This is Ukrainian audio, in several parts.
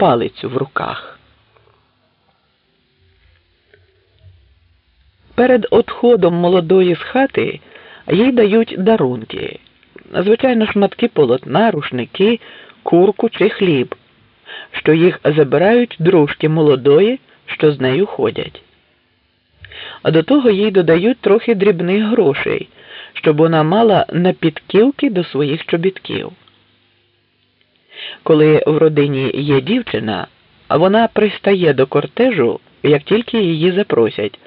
палицю в руках. Перед odходом молодої з хати їй дають дарунки, звичайно, шматки полотна, рушники, курку чи хліб, що їх забирають дружки молодої, що з нею ходять. А до того їй додають трохи дрібних грошей, щоб вона мала на підківки до своїх чобітків. Коли в родині є дівчина, вона пристає до кортежу, як тільки її запросять,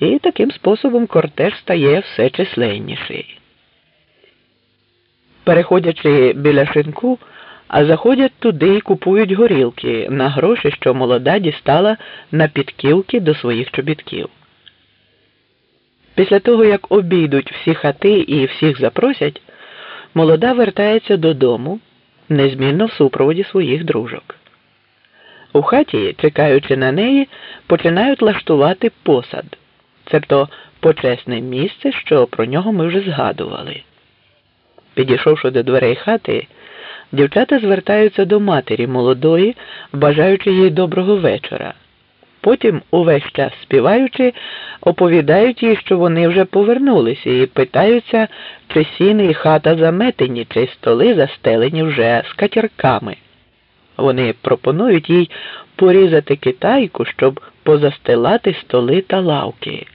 і таким способом кортеж стає все численніший. Переходячи біля шинку, а заходять туди і купують горілки на гроші, що молода дістала на підківки до своїх чобітків. Після того, як обійдуть всі хати і всіх запросять, молода вертається додому, незмінно в супроводі своїх дружок. У хаті, чекаючи на неї, починають лаштувати посад, цебто почесне місце, що про нього ми вже згадували. Підійшовши до дверей хати, дівчата звертаються до матері молодої, бажаючи їй доброго вечора. Потім, увесь час співаючи, оповідають їй, що вони вже повернулися, і питаються, чи сіни і хата заметені, чи столи застелені вже скатірками. Вони пропонують їй порізати китайку, щоб позастилати столи та лавки.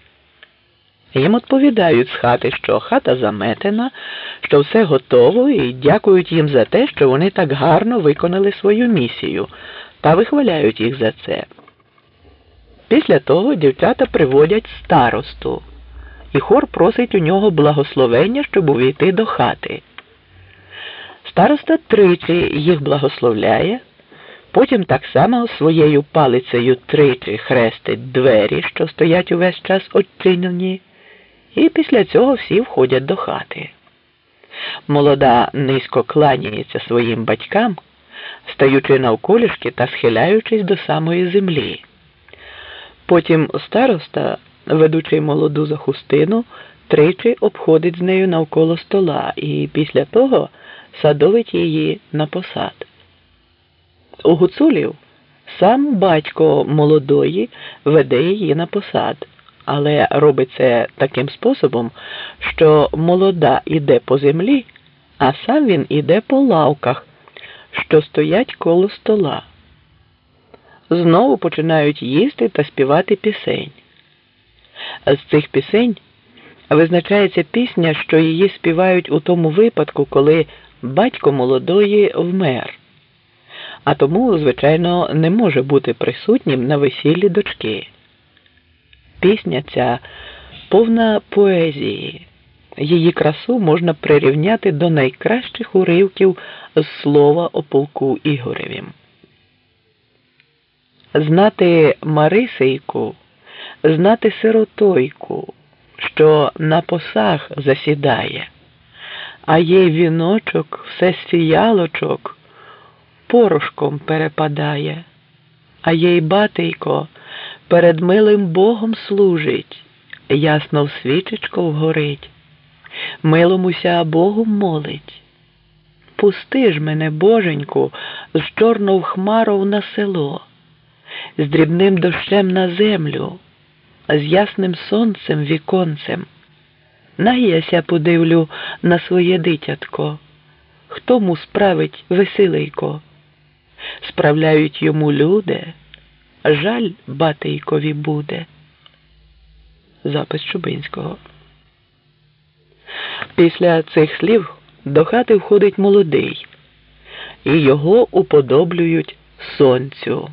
Їм відповідають з хати, що хата заметена, що все готово, і дякують їм за те, що вони так гарно виконали свою місію, та вихваляють їх за це. Після того дівчата приводять старосту, і хор просить у нього благословення, щоб увійти до хати. Староста тричі їх благословляє, потім так само своєю палицею тричі хрестить двері, що стоять увесь час очинені, і після цього всі входять до хати. Молода низько кланяється своїм батькам, стаючи навколішки та схиляючись до самої землі. Потім староста, ведучи молоду за хустину, тричі обходить з нею навколо стола і після того садовить її на посад. У гуцулів сам батько молодої веде її на посад, але робить це таким способом, що молода іде по землі, а сам він іде по лавках, що стоять коло стола знову починають їсти та співати пісень. З цих пісень визначається пісня, що її співають у тому випадку, коли батько молодої вмер, а тому, звичайно, не може бути присутнім на весіллі дочки. Пісня ця повна поезії. Її красу можна прирівняти до найкращих уривків з слова о полку Ігоревім знати Марисейку, знати сиротойку, що на посах засідає, а їй віночок все з фіялочок порошком перепадає, а їй батейко перед милим Богом служить, ясно в свічечко вгорить, миломуся Богу молить. Пусти ж мене, боженьку, з чорнов хмаров на село з дрібним дощем на землю, з ясним сонцем віконцем. Нагіяся подивлю на своє дитятко, хто му справить веселийко. Справляють йому люди, жаль батийкові буде. Запис Чубинського. Після цих слів до хати входить молодий, і його уподоблюють сонцю.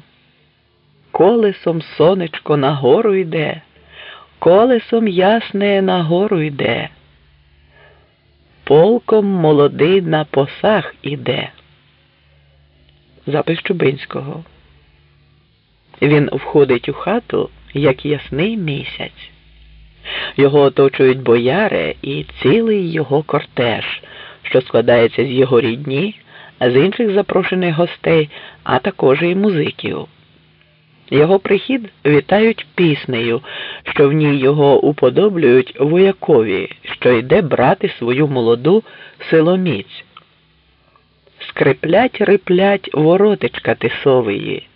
Колесом сонечко нагору йде, колесом ясне нагору йде, полком молодий на посах іде. Запис Чубинського. Він входить у хату, як ясний місяць. Його оточують бояри і цілий його кортеж, що складається з його рідні, з інших запрошених гостей, а також і музиків. Його прихід вітають піснею, що в ній його уподоблюють воякові, що йде брати свою молоду силоміць. скриплять риплять воротичка тисовиї.